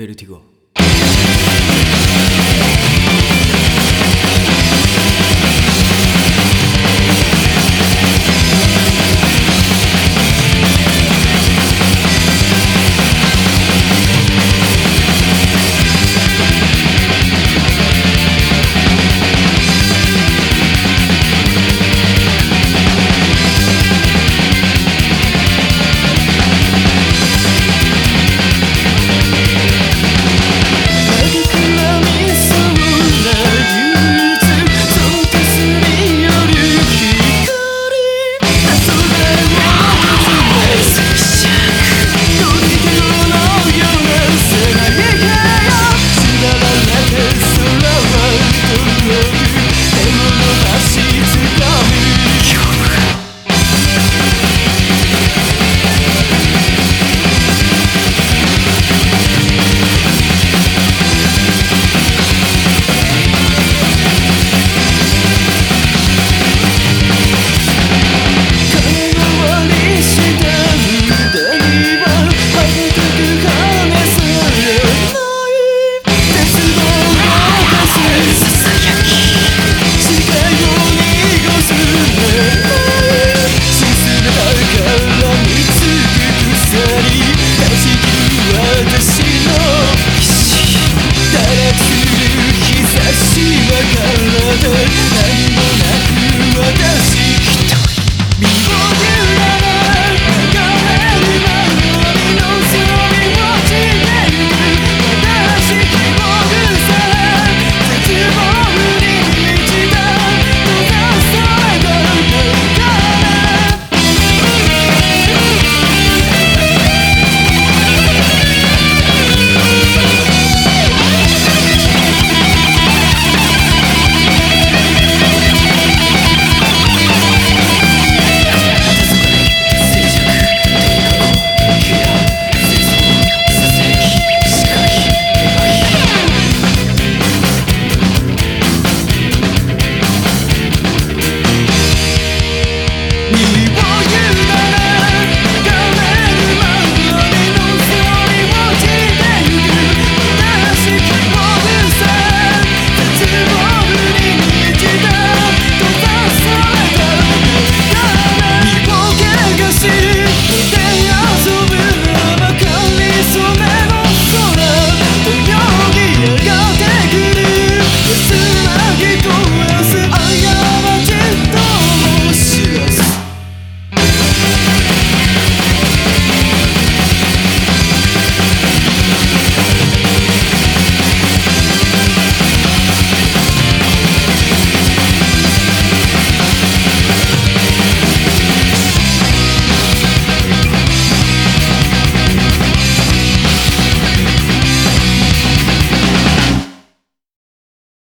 베르티고. 私の必死 Me leave